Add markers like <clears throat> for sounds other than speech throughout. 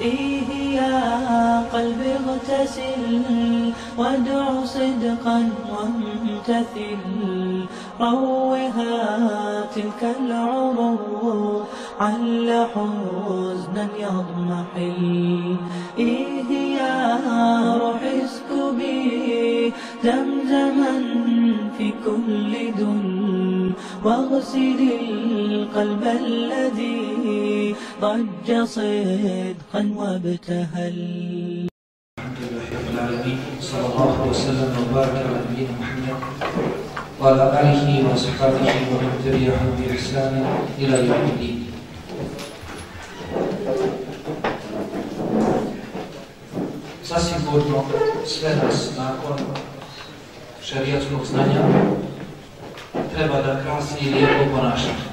إيه يا قلبي اغتسل وادع صدقا وامتثل. روها تلك العروق عل حزنا يضمحل إيه يا روح اسكبي زمزما في كل دل. واغسل القلب الذي ضج صدقا وابتهل. الحمد لله رب العالمين صلى الله وسلم وبارك على نبينا محمد وعلى آله واصحابه ومن تبعهم بإحسان إلى يوم الدين. Zasigurno sve nas nakon šarijatskog znanja treba da krasi lijepo ponašanje.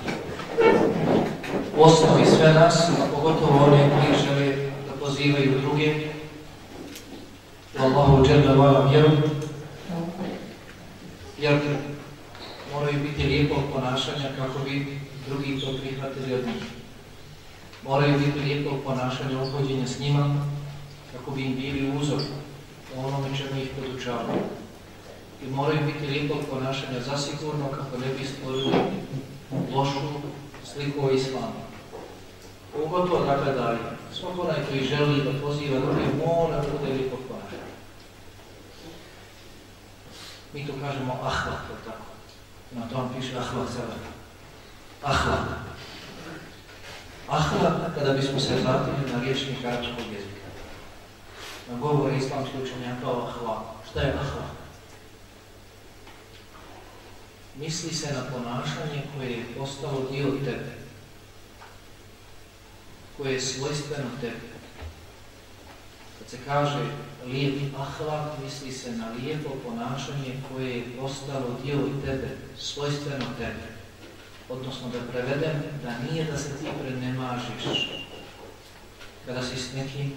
Osnovi sve nas, a pogotovo one koji žele da pozivaju druge, u Allahu dželle vala vjeru, jer moraju biti lijepog ponašanja kako bi drugi to prihvatili od njih. Moraju biti lijepog ponašanja uhođenja s njima kako bi im bili uzor u onome čemu ih podučavaju. I moraju biti lijepog ponašanja zasigurno kako ne bi stvorili lošu sliku o islamu. Pogotovo dakle da svak onaj koji želi da poziva druge mora da bude lijepog ponašanja. Mi to kažemo ahlak, to tako. Na tom piše ahlak sada. Ahlak. Ahlak, kada bismo se vratili na riječnik arabskog jezika. Na govore islamski učenjaka o ahlak. Šta je ahlak? Misli se na ponašanje koje je postalo dio tebe. Koje je svojstveno tebe. Kad se kaže lijep ahlak, misli se na lijepo ponašanje koje je postalo dio tebe, svojstveno tebe. Odnosno da prevedem da nije da se ti prenemažiš kada si s nekim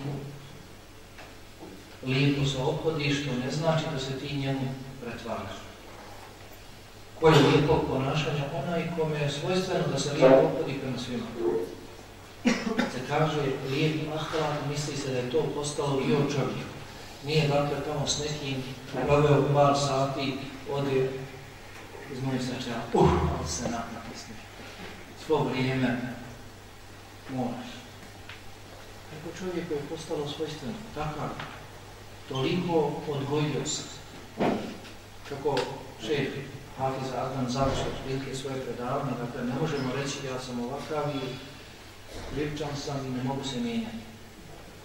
lijepo se opodiš, to ne znači da se ti njemu pretvaraš. Koje je lijepo ponašanje? Onaj kome je svojstveno da se lijepo opodi prema svima. Kad se kaže lijep ahlak, misli se da je to postalo dio čovjeka. Nije dakle tamo s nekim proveo par sati, ode iz mojih srečeva, uh, ali se napisne. Svo vrijeme moraš. Nego čovjek je postalo svojstveno, takav, toliko odgojio se. Kako šef Hafiz Adnan završi otprilike svoje predavanje, dakle ne možemo reći ja sam ovakav i priličan sam i ne mogu se mijenjati.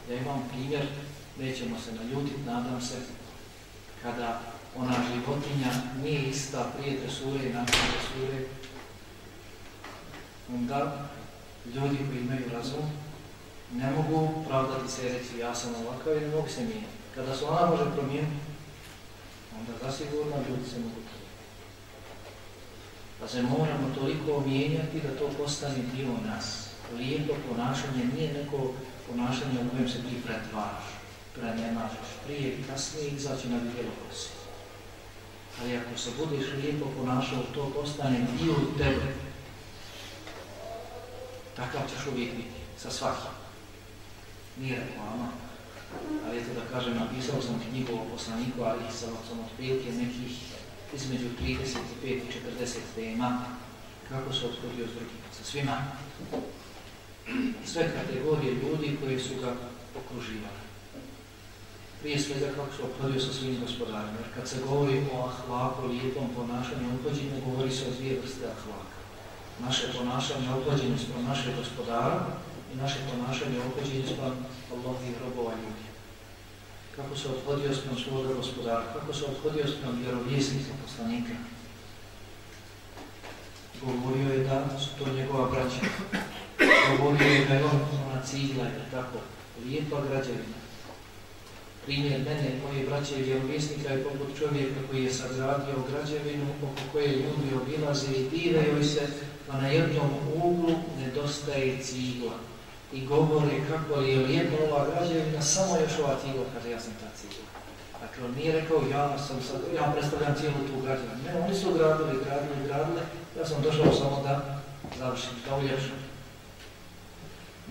Ja imam primjer, nećemo se naljutiti, nadam se, kada ona životinja nije ista prije dresure i nakon dresure, onda ljudi koji imaju razum ne mogu pravdati se reći ja sam ovakav i ne mogu se mijenjati. Kada se ona može promijeniti, onda zasigurno ljudi se mogu promijeniti. Pa se moramo toliko mijenjati da to postane dio nas. Lijepo ponašanje nije neko ponašanje u kojem se ti pretvaraš, prenemažeš. Prije i kasnije izaći na bijelo kosi. Ali ako se budeš lijepo ponašao, to postane dio tebe. Takav ćeš uvijek biti, sa svakim. Nije reklama, ali eto da kažem, napisao sam knjigu o poslaniku, ali sam, sam otprilike nekih između 35 i 40 tema, kako se othodio s drugim, sa svima. Sve kategorije ljudi koji su ga okruživali. Prije svega kako se obhodio sa svim gospodarima. Jer kad se govori o ahlaku, lijepom ponašanju, obhođenju, govori se o dvije vrste ahlaka. Naše ponašanje obhođenje sprem našeg gospodara i naše ponašanje obhođenje sprem Allahovih robova ljudi. Kako se obhodio sprem svoga gospodara, kako se obhodio sprem vjerovjesnika, poslanika. Govorio je da su to njegova braća. Govorio je da je on ona cigla i tako. Lijepa građevina. Primjer mene moje braće vjerovjesnika je poput čovjeka koji je sagradio građevinu oko koje ljudi obilaze i divaju se, pa na jednom uglu nedostaje cigla. I govore kako je lijepa ova građevina, samo još ova cigla, kaže ja sam ta cigla. Dakle, on nije rekao ja sam sad, ja predstavljam cijelu tu građevinu. Ne, oni su gradili, gradili, gradili, ja sam došao samo da završim, da uljepšam.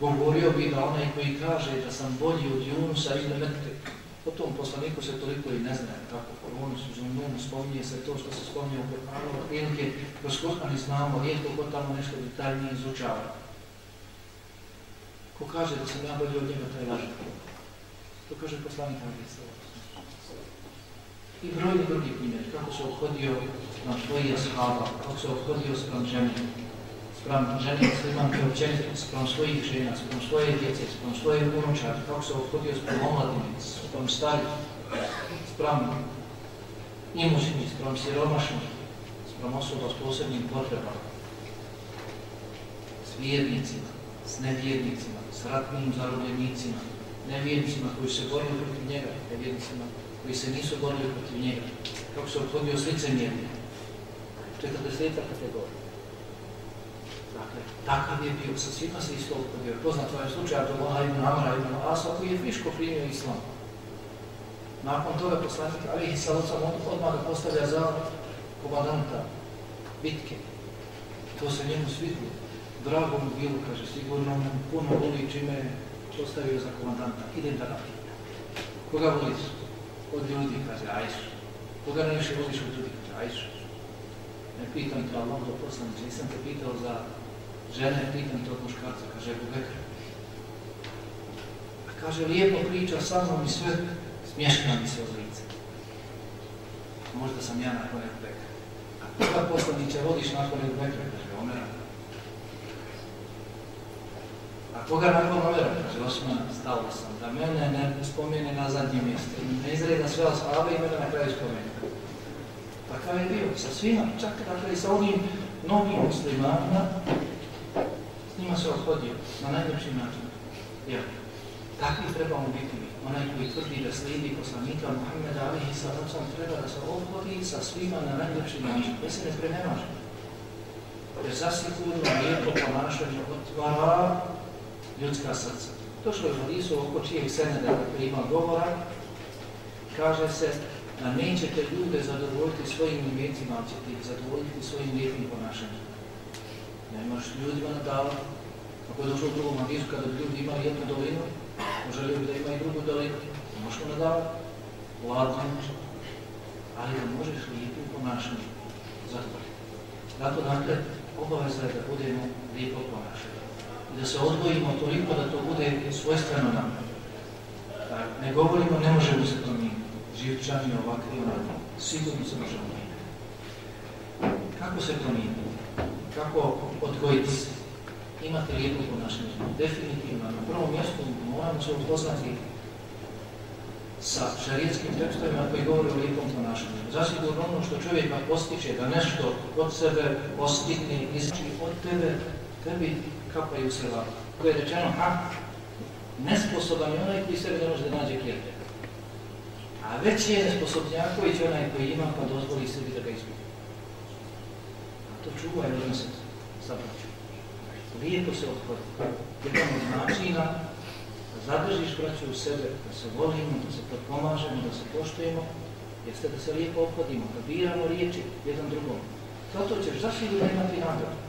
Govorio bi da onaj koji kaže da sam bolji od Junusa ili Mette. Po tom poslaniku se toliko i ne zna, tako po Junusu, Zununu spominje se to što se spominje u Koranu, prilike kroz Koran znamo, rijetko ko tamo nešto detaljnije izučava. Da sam ja bolji od njega, taj laže. To kaže poslanik Hadisa. I brojni drugi primjer, kako se obhodio na svoji ashaba, kako se obhodio sprem ženi, sprem ženi muslimanke općenito, sprem svojih žena, sprem svoje djece, sprem svoje unučari, kako se obhodio sprem omladine, sprem starih, sprem imućnih, sprem siromašnih, sprem osoba s posebnim potrebama, s vjernicima, s nevjernicima, s ratnim zarobljenicima, nevjernicima koji se borili protiv njega, nevjernicima koji se nisu borili protiv njega, kako se obhodio s licemjernim, 40 kategorija. Dakle, takav je bio, sa svima se isto obhodio. Poznat je slučaj Abdullah ibn Amra ibn Asa koji je friško primio islam. Nakon toga poslanik Ali Salocam odmah ga postavlja za komandanta bitke. To se njemu svidilo. Drago mu bilo, kaže, sigurno mu puno voli čime postavio za komandanta. Idem da napim. Koga voliš? Od ljudi, kaže, ajšu. Koga najviše voliš od ljudi, kaže, ajšu. Ne pitam te Allah do poslaniče, nisam te pitao za žene, pitam te od muškarca, kaže Ebu. A kaže, lijepo priča sa mnom i sve, smješka mi se od lice. Možda sam ja nakon Ebu Bekra. A koga poslaniče vodiš nakon Ebu Bekra, kaže Omera. A koga nakon Omera, kaže Osman, stalo sam, da mene ne spomene na zadnje mjesto. Ne izreda sve ashabe i mene na kraju spomene. Takav je bio sa svima, čak dakle i sa ovim novim muslimanima, s njima se odhodio na najljepši način. Jer takvi trebamo biti mi. Onaj koji tvrdi da slijedi poslanika Muhammeda alihi sallam treba da se odhodi sa svima na najljepši način. Ja se ne prenemaže. Jer zasigurno lijepo ponašanje otvara ljudska srca. Došlo je u oko čijeg seneda ima govora, kaže se da nećete ljude zadovoljiti svojim imecima, ali ćete ih zadovoljiti svojim lijepim ponašanjem. Ne možeš ljudima nadavati. Ako je došlo u drugom hadisu, kada bi ljudi imali jednu dolinu, želio bi da ima i drugu dolinu, ne možeš mu nadavati. Ladno može. Ali da možeš lijepim ponašanjem zadovoljiti. Zato, dakle, obaveza je da budemo lijepo ponašani. I da se odvojimo toliko da to bude svojstveno nam. Ne govorimo, ne možemo se promijeniti živčani, ovakvi. Sigurno se možemo. Kako se promijeniti? Kako odgojiti se? Imate lijepo ponašanje? Definitivno. Na prvom mjestu moramo se upoznati sa šarijetskim tekstovima koji govore o lijepom ponašanju. Zasigurno ono što čovjeka postiče da nešto od sebe postigne, izči od tebe, tebi kapaju se vama. Koje je rečeno, ha, nesposoban je onaj koji sebe ne može da nađe klijete. A već je nesposobnjaković onaj koji ima pa dozvoli sebi da ga izgubi. A to čuvaj jedan se zabraću. Lijepo se odhodi. Jedan od načina da zadržiš braću u sebe, da se volimo, da se pomažemo, da se poštujemo, jeste da se lijepo obhodimo, da biramo riječi jedan drugom. Zato ćeš zasigurno imati nagradu.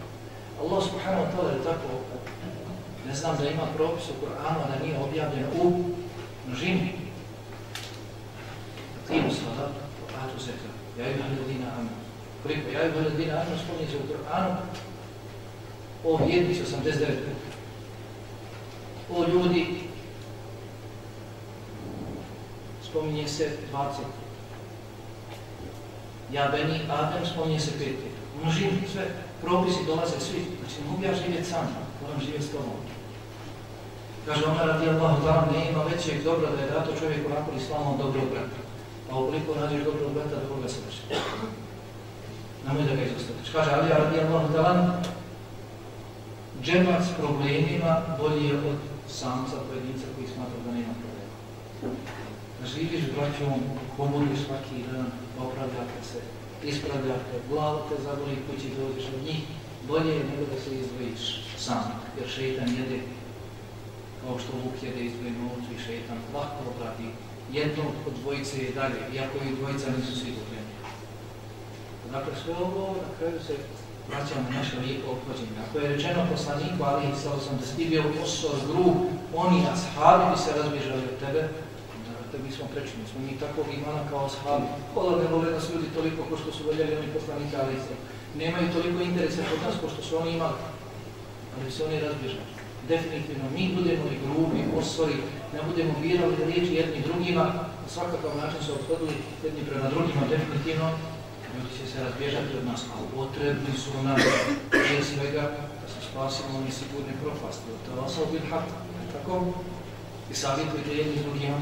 Allah subhanahu wa ta'ala je tako, ne znam da ima propis u Koranu, da nije objavljen u množini, Timu salat, atu zeka. Ja ima ljudina anu. Koliko? Ja ima ljudina anu spominje se u Koranu. O vjernici 89. O ljudi spominje se 20. Ja Beni Adem spominje se 5. Množim sve, propisi dolaze svi. Znači, ne mogu ja živjeti sam, moram živjeti s tobom. Kaže Omer radi Allahu ta'ala, ne ima većeg dobra da je dato čovjeku nakon islamom dobrog brata. A ukoliko nađeš dobrog brata, da koga se. Nemoj da ga izostaviš. Kaže Ali radi Allah talan, džemat s problemima bolji je od samca pojedinca koji smatra da nema problema. Da živiš braćom, komoriš svaki dan, opravljate se, ispravljate, glava te zaboli kući dođeš od njih, bolje je nego da se izdvojiš sam, jer šeitan jede kao što Vuk jede izdvoji novcu i šeitan lako obrati jedno od dvojice je dalje, iako i dvojica nisu sigurni. Dakle, sve ovo na kraju se vraćamo naše lijepo obhođenje. Ako je rečeno poslaniku, ali i sa sam da si bio grub, oni ashabi bi se razbježali od tebe, da mi smo prečini, smo mi takvog imana kao ashabi. Kola ne vole nas ljudi toliko ko što su voljeli oni poslanika, ali i Nemaju toliko interesa kod nas ko što su oni imali, ali se oni razbježali. Definitivno, mi budemo i grubi, osori, ne budemo birali riječi jedni drugima, na svakakav način se obhodili jedni prema drugima, definitivno, ljudi će se razbježati od nas, a potrebni su nam prije svega da se spasimo oni sigurni propasti. To je osao bil hak, tako? I savjetujte jedni drugima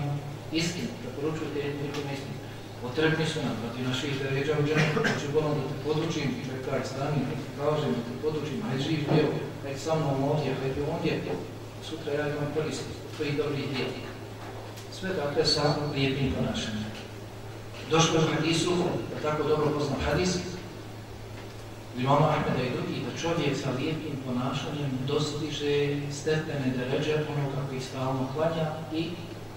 istinu, preporučujte jedni drugima istinu. Potrebni su nam, radi naših ređa u džene, hoću volim da te podučim, čekaj, stani, da ti kažem, da te podučim, hajde živ bio, hajde sa mnom ovdje, hajde ondje, sutra ja imam korist od tvojih dobrih djeti. Sve dakle sa lijepim ponašanjem. Došlo je hadisu, da tako dobro pozna hadis, Imamo Ahmeda i drugi, da čovjek sa lijepim ponašanjem dostiže stepene deređe onoga koji stalno klanja i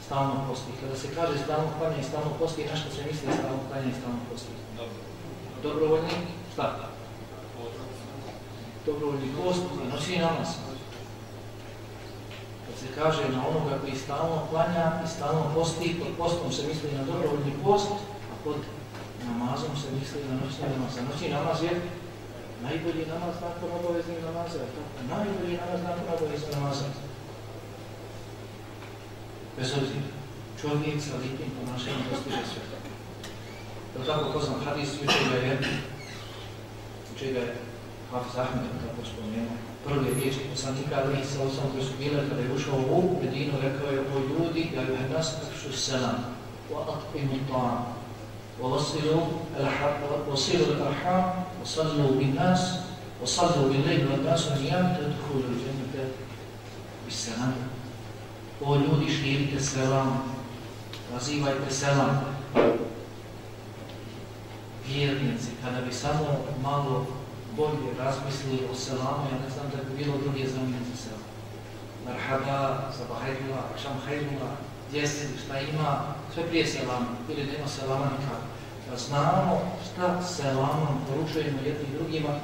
stalno posti. Kada se kaže stalno klanja i stalno posti, na što se misli stalno klanja i stalno posti? Dobro. Dobrovoljni? Šta? Dobrovoljni post i noćni namaz. Kad se kaže na onoga koji stalno klanja i stalno posti, pod postom se misli na dobrovoljni post, a pod namazom se misli na noćni namaz. A noćni namaz je najbolji namaz nakon obaveznih namaza. Najbolji namaz nakon obaveznih namaza. Bez obzira, čovjek sa lijepim ponašanjem postiže sve. Je tako? Poznam hadis, jučer ga je, jučer ga je Hafiz Ahmed, kako spomenuo, prve riječi poslanika Ali sa osam koji su bile kada je ušao u Medinu, rekao je o ljudi, ja ju nas pršu selam, wa atqimu ta'am, wa vasilu al-arham, wa sadlu bin nas, wa sadlu bin lejbu al-nasu, nijam te odhulu, ženite, bi selam. O ljudi, širite selam, nazivajte selam. Vjernici, kada bi samo malo bolje razmislili o selamu, ja ne znam da bi bilo druge zamjene za selam. Marhaba, sabahajrula, akšam hajrula, gdje šta ima, sve prije selama, ili nema selama nikako. Da znamo šta selamom poručujemo jednim drugima,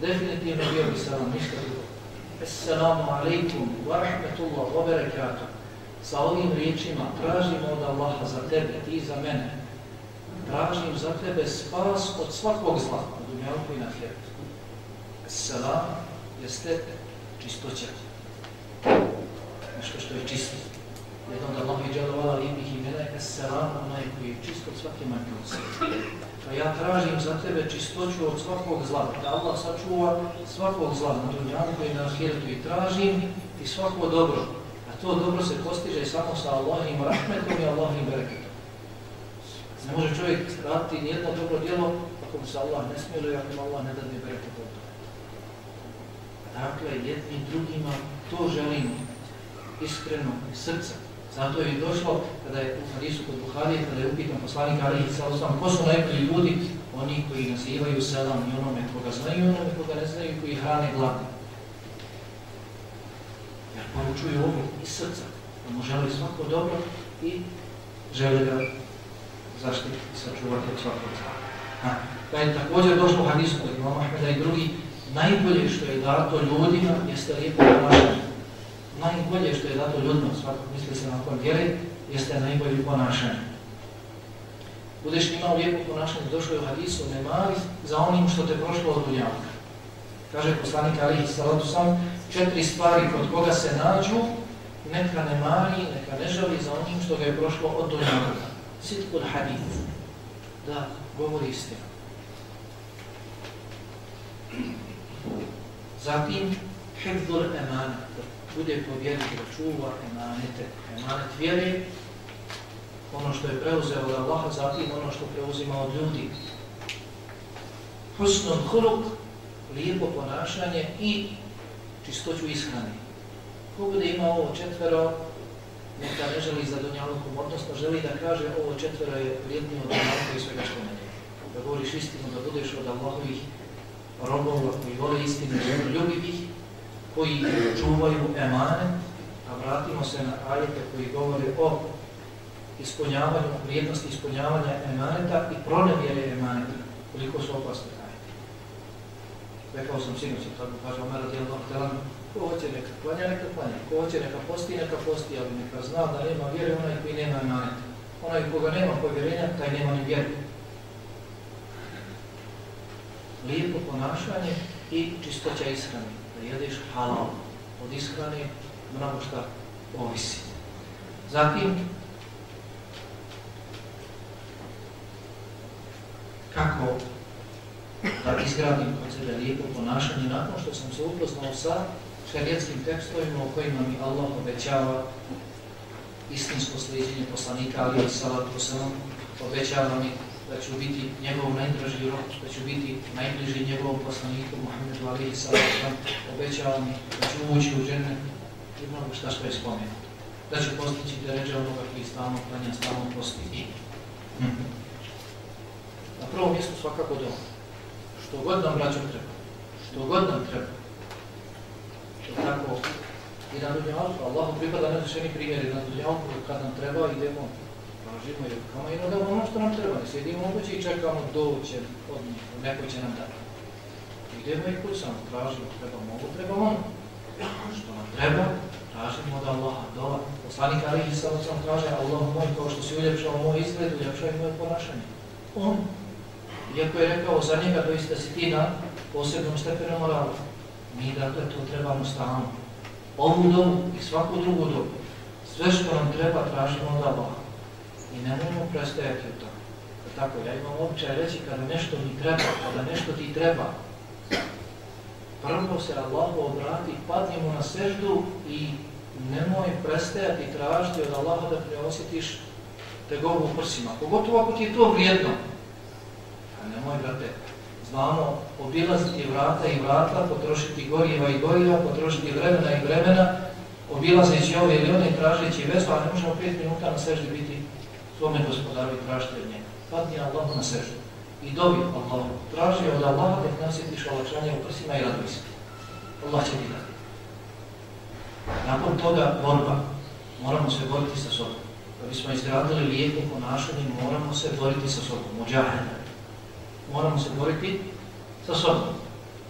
definitivno bio bi selam, ništa drugo. Assalamu alaikum wa rahmatullah wa barakatuh. Sa ovim riječima tražim od Allaha za tebe, ti za mene. Tražim za tebe spas od svakog zla, na dunjalku i na hijetu. Assalam jeste čistoća. Nešto što je čisto. Jedno da Allah i dželovala lijepih imena je Assalam, onaj koji je čist od svake manjkosti. Pa ja tražim za tebe čistoću od svakog zla, da Allah sačuva svakog zla na dunjanku i na ahiretu i tražim i svako dobro. A to dobro se postiže samo sa Allahim rahmetom i Allahim bereketom. Ne može čovjek raditi nijedno dobro djelo ako mu se Allah ne smiluje, ako mu Allah ne dadne bereket od toga. Dakle, jednim drugima to želimo iskreno srca. Zato je došlo, kada je u hadisu kod Buharije, kada je upitan poslanik Ali Salusam, ko su najbolji ljudi? Oni koji nazivaju selam i onome koga znaju i onome koga ne znaju, koji hrane gladne. Jer poručuju ovo iz srca, da mu želi svako dobro i žele ga zaštiti i sačuvati od svakog zla. Da je također došlo u hadisu kod imama Ahmeda i drugi, najbolje što je dato ljudima jeste lijepo ponašanje najbolje što je dato ljudno, svakog misli se na kojem vjeri, jeste najbolje ponašanje. Budeš imao lijepo ponašanje, došlo je u hadisu, ne mali za onim što te prošlo od dunjavka. Kaže poslanik Alihi Salatu sam, četiri stvari kod koga se nađu, neka ne mari, neka ne žali za onim što ga je prošlo od dunjavka. Sitkul hadith, da govori istinu. Zatim, hifdul emana, bude povjerit da čuva emanete, emanet vjere, ono što je preuzeo od Allaha, zatim ono što preuzima od ljudi. Husnun huluk, lijepo ponašanje i čistoću ishrane. Ko bude imao ovo četvero, neka ne želi za donjalukom, odnosno želi da kaže ovo četvero je vrijednije od Allaha i svega što ne je. Da govoriš istinu, da budeš od Allahovih robova koji vole istinu, ljubivih, koji čuvaju emane, a vratimo se na ajete koji govore o ispunjavanju, vrijednosti ispunjavanja emaneta i pronevjere emaneta, koliko su opasne ajete. Rekao sam sinoć, tako kaže Omer ta'ala, ko hoće neka klanja, neka klanja, ko hoće neka posti, neka posti, ali neka zna da nema vjere onaj koji nema imanet. Onaj koga nema povjerenja, taj nema ni vjeru. Lijepo ponašanje i čistoća ishrane. Da jedeš halal. Od ishrane mnogo šta ovisi. Zatim, kako da izgradim kod sebe lijepo ponašanje nakon što sam se upoznao sa šarijetskim tekstovima u kojima mi Allah obećava istinsko slijedjenje poslanika ali i salatu wasalam, obećava mi da ću biti njegov najdraži rok, da ću biti najbliži njegovom poslaniku Muhammedu salatu wasalam, obećava mi da ću ući u žene i mnogo šta što je spomenuto. Da ću postići ređe onoga koji stalno klanja, stalno posti i. Na prvom mjestu svakako doma. Što god nam rađom treba. Što god nam treba. Što tako i na dunjalku, Allahu pripada nezvišeni primjeri na dunjalku, kad nam treba idemo, tražimo i rukama i ono što nam treba. Ne sjedimo kući i čekamo doće od njih, neko će nam dati. Idemo i kucamo, tražimo, treba mogu, treba ono. Što nam treba, tražimo od Allaha, dova. Poslanik Alihi sam sam kaže, Allah moj, kao što si uljepšao moj izgled, uljepšao i moje ponašanje. On, iako je rekao za njega, doista si ti na posebnom stepenu morala. Mi, dakle, to trebamo stalno ovu dobu i svaku drugu dobu, sve što nam treba tražimo od Allaha. I nemojmo prestajati u to. Tako, ja imam običaj reći kada nešto mi treba, kada nešto ti treba, prvo se Allahu obrati, padnimo na seždu i nemoj prestajati tražiti od Allaha da preosjetiš tegovu u prsima. Pogotovo ako ti je to vrijedno. A nemoj, brate, znamo obilaziti vrata i vrata, potrošiti goriva i goriva, potrošiti vremena i vremena, obilazeći ove ili one tražeći vezu, a ne možemo 5 minuta na seždi biti svome gospodaru i tražiti od njega. Padni Allahu na seždu i dobi Allahu. Traži od Allaha da ti nasjetiš olakšanje u prsima i raduj se. Allah će ti dati. Nakon toga borba. Moramo se boriti sa sobom. Da bismo izgradili lijepo ponašanje, moramo se boriti sa sobom. Muđahena moramo se boriti sa sobom.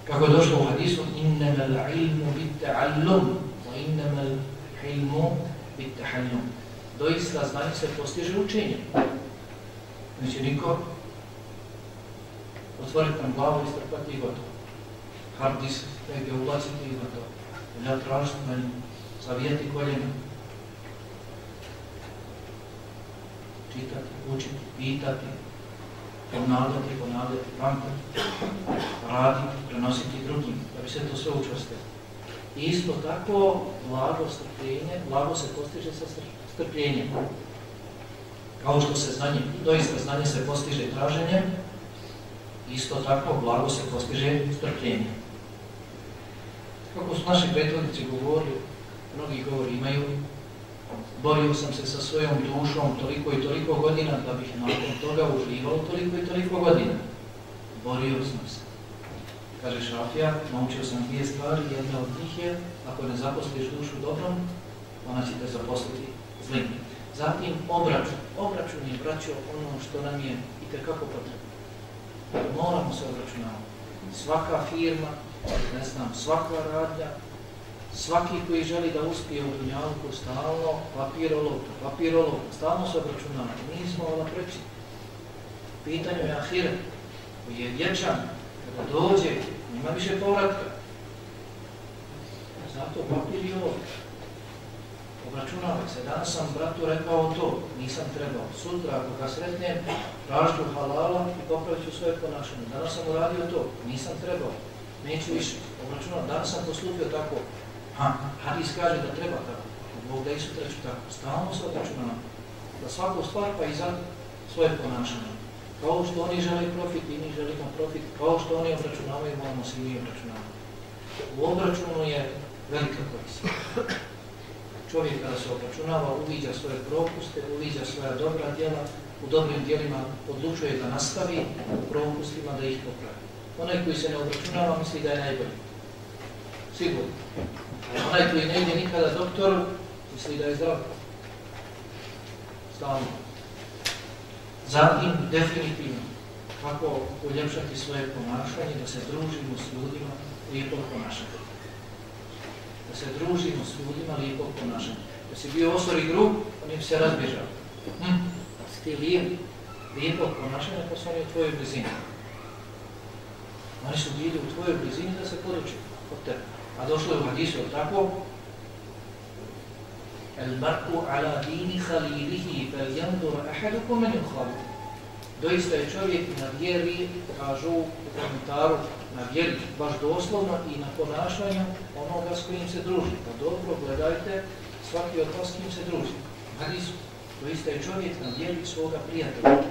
Kako je došlo u hadisu, innama ilmu bit ta'allum, wa innama ilmu bit ta'allum. Doista znanje se postiže učenjem. Neće niko otvoriti nam glavu i strpati i gotovo. Hard disk negdje ulaziti i gotovo. Ja tražiti na njim, zavijati koljena. Čitati, učiti, pitati, ponavljati, ponavljati, pamtati, raditi, prenositi drugim, da bi se to sve učvrstilo. I isto tako, blago strpljenje, blago se postiže sa strpljenjem. Kao što se znanje, doista znanje se postiže traženjem, isto tako, blago se postiže strpljenjem. Kako su naši prethodnici govorili, mnogi govori imaju borio sam se sa svojom dušom toliko i toliko godina da bih nakon toga uživao toliko i toliko godina. Borio sam se. Kaže Šafija, naučio sam dvije stvari, jedna od njih je, ako ne zaposliš dušu dobrom, ona će te zaposliti Zatim obračun. Obračun je braćo ono što nam je i tekako potrebno. Moramo se obračunavati. Svaka firma, ne znam, svaka radnja, Svaki koji želi da uspije u dunjalku stalno papirolog, papirolog, stalno se obračunava. Mi smo ovo preći. Pitanje je ahire, koji je vječan, kada dođe, nima više povratka. Zato papir ovo. Obračunavaj se, danas sam bratu rekao to, nisam trebao. Sutra, ako ga sretnem, tražu halala i popravit ću svoje ponašanje. Danas sam uradio to, nisam trebao, neću više. Obračunavaj, danas sam postupio tako, Ha, hadis kaže da treba tako. Bog da i sutra ću tako. Stalno se obračunamo. Da svaku stvar pa i za svoje ponašanje. Kao što oni žele profit i mi želimo profit, kao što oni obračunavaju, moramo se i mi obračunavati. U obračunu je velika korist. Čovjek kada se obračunava, uviđa svoje propuste, uviđa svoja dobra djela, u dobrim djelima odlučuje da nastavi, u propustima da ih popravi. Onaj koji se ne obračunava misli da je najbolji. Sigurno. Onaj koji ne ide nikada doktoru, misli da je zdrav. Stalno. Zatim, definitivno, kako uljepšati svoje ponašanje, da se družimo s ljudima lijepog ponašanja. Se družimo s ljudima lijepog ponašanja. Da si bio osor i grub, on im se razbježao. Hm? Da si ti lijep, lijepog ponašanja, pa su oni u tvojoj blizini. Oni su bili u tvojoj blizini da se poduči od tebe. A došlo je u hadisu, tako? El marku ala dini halilihi fel jandur ahadukum men yukhalidu. Doista je čovjek na vjeri, kažu u komentaru, na vjeri, baš doslovno i na ponašanju onoga s kojim se druži. Pa dobro, gledajte svaki od vas s kim se druži. Hadisu, doista je čovjek na vjeri svoga prijatelja,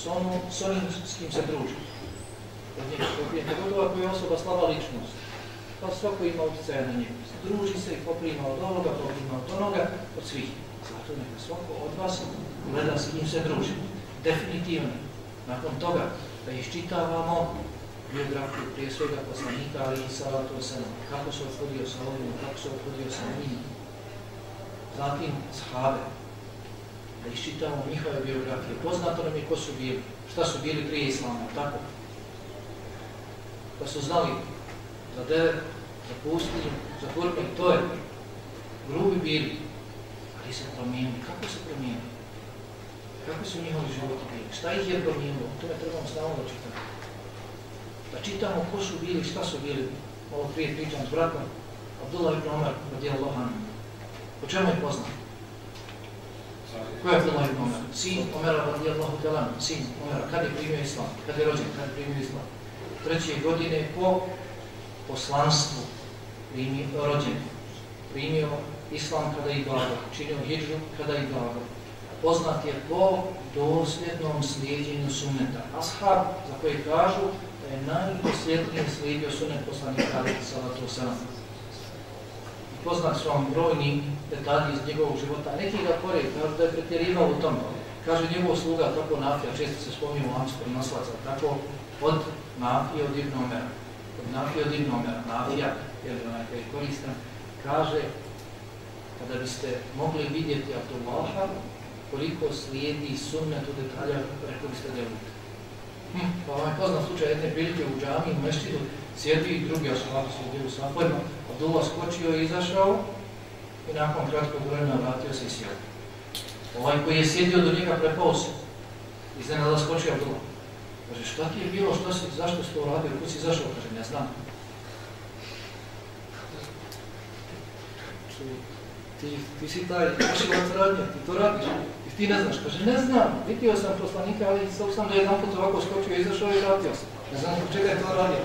s, ono, s onim s kim se druži. Od njega ako je osoba slaba ličnost, pa svako ima utjecaja na njegu. Druži se i poprima od ovoga, poprima od onoga, od svih. Zato neka svako od vas gleda s kim se druži. Definitivno. Nakon toga da iščitavamo biografiju prije svega poslanika, ali i salatu osanom, kako se odhodio sa ovim, kako se odhodio sa njim. Zatim shabe, da iščitamo njihove biografije. Poznato nam je ko su bili, šta su bili prije islama, tako? Da su znali za devet, za pustinju, za kurme, to je grubi bili, ali se promijenili. Kako se promijenili? Kako su njihovi životi bili? Šta ih je promijenilo? To je trebamo stalno da čitamo. Da čitamo ko su bili, šta su bili. Ovo prije pričam s bratom. Abdullah ibn Omar radijallahu Lohan. Po čemu je poznat? Ko je Abdullah ibn Omar? Sin Omera radijallahu talan. Sin Omera. Kad je primio islam? Kad je rođen? Kad je primio islam? Treće godine po poslanstvu rođen. Primio islam kada je glago. Činio hijđu kada je glago poznat je po dosljednom slijedjenju sunneta. Ashab, za koji kažu da je najdosljednije slijedio sunnet poslanika Ali Salatu Salam. Poznat su vam brojni detalji iz njegovog života. Neki ga kore, kažu da je pretjerivao u tom. Kaže njegov sluga, tako Nafija, često se spominje u Amskom naslaca, tako od Nafije od Ibn Omera. Od Nafije od Ibn Omera, Nafija, jer onaj koji koristan, kaže kada biste mogli vidjeti Abdullaha, koliko slijedi sunnet u detalja, je lud. Hm, pa vam je poznat slučaj jedne prilike u džami, u meštidu, sjedi i drugi su bili u safojima, Abdullah skočio i izašao i nakon kratkog vremena vratio se i sjeo. Ovaj koji je sjedio do njega prepao se. Iznenada skočio Abdullah. Kaže, šta ti je bilo, šta si, zašto si to uradio, kud si izašao? Kaže, ne znam. Ti, ti si taj našilac radnja, ti to radiš. I ti ne znaš. Kaže, ne znam, vidio sam poslanika, ali sam sam da jedan put ovako skočio, izašao i vratio se. Ne znam zbog čega je to radio.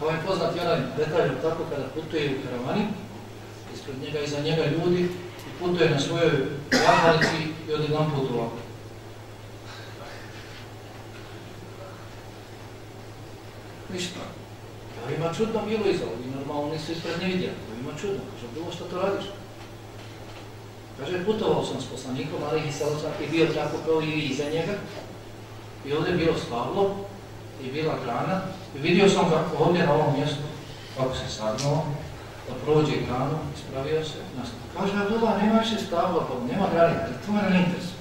Ovo je poznat i onaj detalj, tako kada putuje u karavani, ispred njega i za njega ljudi, i putuje na svojoj jahalici i od jedan put ovako. Ništa. Ja ima čudno bilo iza, ovi normalno nisu ispred ne vidjeli, to ima čudno. Kaže, bilo što to radiš? Kaže, putovao sam s poslanikom, ali i Saločak je bio tako kao i iza njega. I ovdje je bilo stablo, i bila grana. I vidio sam ga ovdje na ovom mjestu, kako se sadnuo, da prođe granu, ispravio se, nastavio. Kaže, Abdullah, nema više stabla, pa nema grane, to me ne interesuje.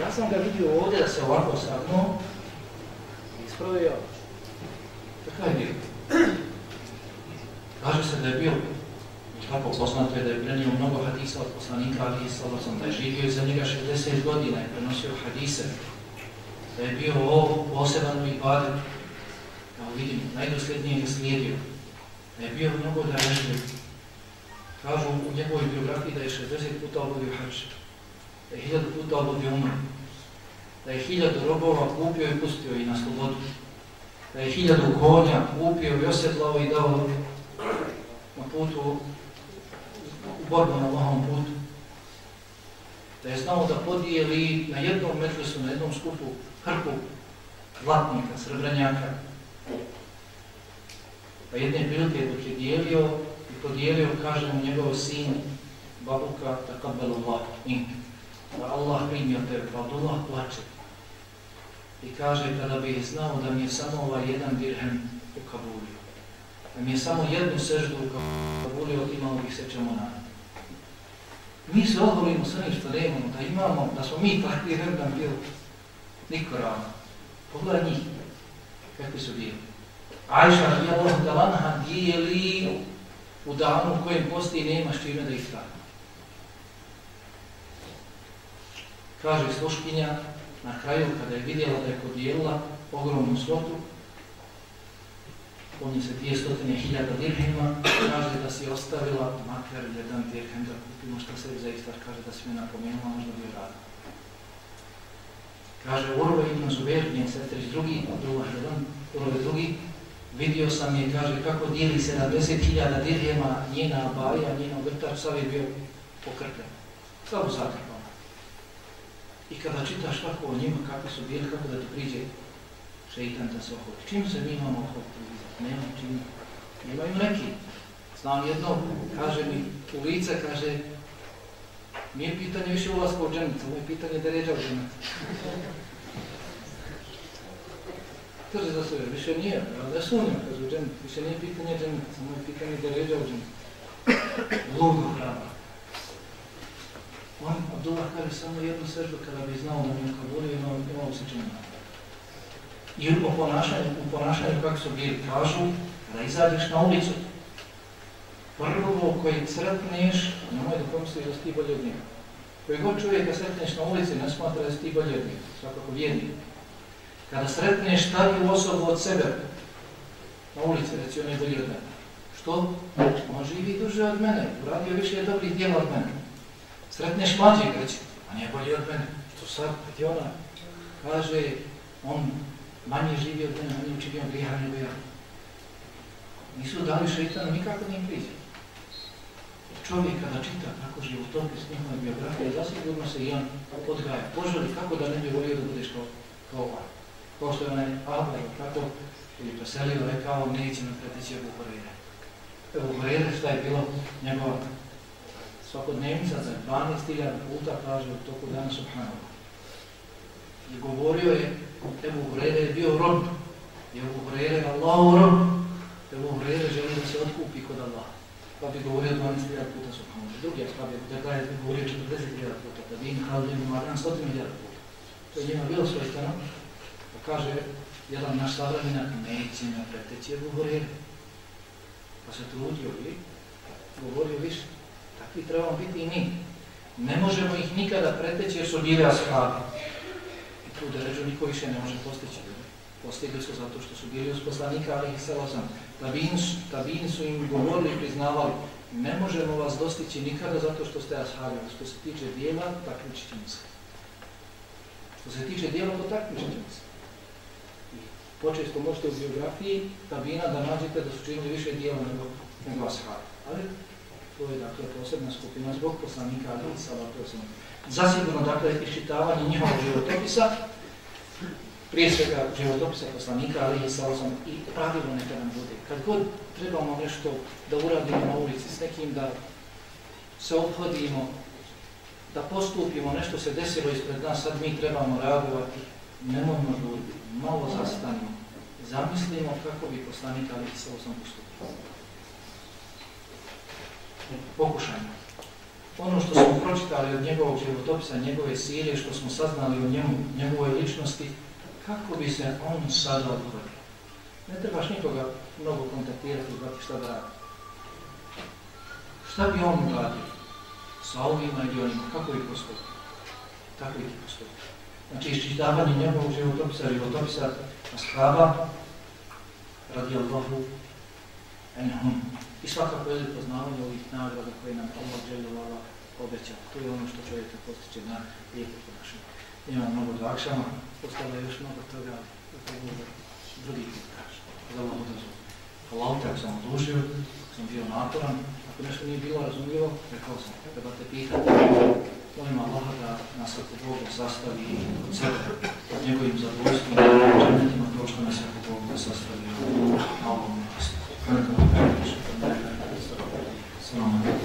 Ja sam ga vidio ovdje da se ovako sadnuo, ispravio, Je bio? <clears throat> Kaže se da je bio, tako poznato je da je prenio mnogo hadisa od poslanika Ali Salosam, da je živio iza njega 60 godina i prenosio hadise, da je bio ovo poseban i badet, kao vidim, najdosljednije ga slijedio, da je bio mnogo da darežljiv. Kažu u njegovoj biografiji da je 60 puta obodio hač, da je 1000 puta umr, da je 1000 robova kupio i pustio i na slobodu, da je hiljadu konja upio i osjetlao i dao na putu, u borbu na Allahom putu. Da je znao da podijeli na jednom međusu, na jednom skupu hrpu zlatnika, srebranjaka. Pa jedne prilike dok je dijelio i podijelio, kaže mu njegov sin, babuka, takabbelu Allah, da Allah primio tebe, pa Allah plače. I kaže, kada bih znao da mi je samo ovaj jedan dirhem ukabulio, da mi je samo jednu seždu ukabulio, imao bih se čemu na. Mi se sa onim što nemamo, da imamo, da smo mi takvi, ne bi nam bilo niko ravno. Pogledaj njih, kakvi su bili. Ajša radijallahu talanha dijeli u danu u kojem posti nemaš čime da ih hrani. Kaže sluškinja, na kraju kada je vidjela da je podijelila ogromnu svotu, on je se dvije stotine hiljada dirhima, kaže da si ostavila makar jedan dirhem da kupimo što se za istar, kaže da si me napomenula, možda bi radila. Kaže, Urve ibn Zubair, njen sestrić drugi, Abdullah jedan, Urve drugi, vidio sam je, kaže, kako dijeli 70.000 dirhema njena abaja, njena vrtač, sad je bio pokrpljen. Samo zakrpan. I kada čitaš tako o njima, kakvi su bili, kako da ti priđe šeitan da se ohodi. Čim se mi imamo ohodi? Nema čim. Imaju neki. Znam jedno, kaže mi u lice, kaže, nije pitanje više ulazka u dženicu, ovo je pitanje da ređa u dženicu. Kaže za sebe, više nije, ali da sumnjam, kaže u dženicu, više nije pitanje dženicu, samo je pitanje da ređa u dženicu. Lugo hraba. On, Abdullah kaže, samo jednu sežbu kada bi znao da mi je kabulio, imao, imao čemu. I u ponašanju, u ponašanju kako su bili, kažu, kada izađeš na ulicu, prvo koji sretneš, nemoj da pomisliš da si ti bolje od njega. Koji god čovjeka sretneš na ulici, ne smatra da si ti bolje od njega, svakako vjerni. Kada sretneš takvu osobu od sebe, na ulici, reci on je bolje od mene. Što? On živi duže od mene, uradio više dobrih djela od mene. Sretneš mlađeg, reći, a nije bolji od mene. Što sad, kad ona kaže, on manje živi od mene, manje učinio grijeha nego ja. Nisu dali šeitanu nikako im priđe. Čovjek kada čita kako životopis njihove biografije, zasigurno se i on odgaja. Poželi kako da ne bi volio da budeš kao, kao ovaj. Kao što je onaj Abel, kako je preselio, rekao, neće me preteći Ebu Horeire. Ebu Horeire, šta je bilo njegova svakodnevnica za 12.000 puta kaže u toku dana Subhanallah. I govorio je, Ebu Hureyre je bio rob, Ebu Hureyre je Allahu rob, Ebu Hureyre želi da se otkupi kod Allah. Pa bi govorio 12.000 puta Subhanallah. Drugi ashab je da je govorio 40.000 puta, da bi im Halid ibn Maran 100.000 puta. To je njima bilo svojstveno. Pa kaže, jedan naš savraminak, neće me preteći Ebu Hureyre. Pa se trudio i govorio više. Takvi trebamo biti i mi. Ne možemo ih nikada preteći jer su bili ashabi. I tu deređu niko više ne može postići. Postigli su zato što su bili uz poslanika, ali ih selo sam. Tabini su im govorili i priznavali. Ne možemo vas dostići nikada zato što ste ashabi. Što se tiče dijela, takvičit ćemo se. Što se tiče dijela, to takvičit ćemo se. Počesto možete u biografiji tabina da nađete da su činili više dijela nego, nego ashabi. Ali to je dakle posebna skupina zbog poslanika Ali Salatu Osama. Zasigurno dakle iščitavanje njihovog životopisa, prije svega životopisa poslanika Ali Salatu i pravilo neka nam bude. Kad god trebamo nešto da uradimo na ulici s nekim, da se obhodimo, da postupimo, nešto se desilo ispred nas, sad mi trebamo reagovati, nemojmo ljudi, malo zastanimo, zamislimo kako bi poslanik Ali Salatu postupio pokušajmo. Ono što smo pročitali od njegovog životopisa, njegove sile, što smo saznali o njemu, njegovoj ličnosti, kako bi se on sada odgovorio. Ne trebaš nikoga mnogo kontaktirati i gledati šta da radi. Šta bi on uradio sa ovima i onima, kako bi postupio? Tako bi postupio. Znači, iščitavanje njegovog životopisa, životopisa ashaba, radi Allahu, I svakako je poznavanje ovih nagrada koje nam Allah željovala obeća. To je ono što čovjeka postiče na lijepo ponašanje. Ima mnogo dvakšama, ostalo je još mnogo toga, to je drugi put kaže. Za Allah odazu. Allah, tako sam odlužio, sam bio naporan, ako nešto nije bilo razumljivo, rekao sam, treba te pitati. Molim Allah da nas ako Boga sastavi od sebe, od njegovim zadovoljstvom, džanetima to što nas ako Boga sastavi na ovom mjestu. Hvala vam.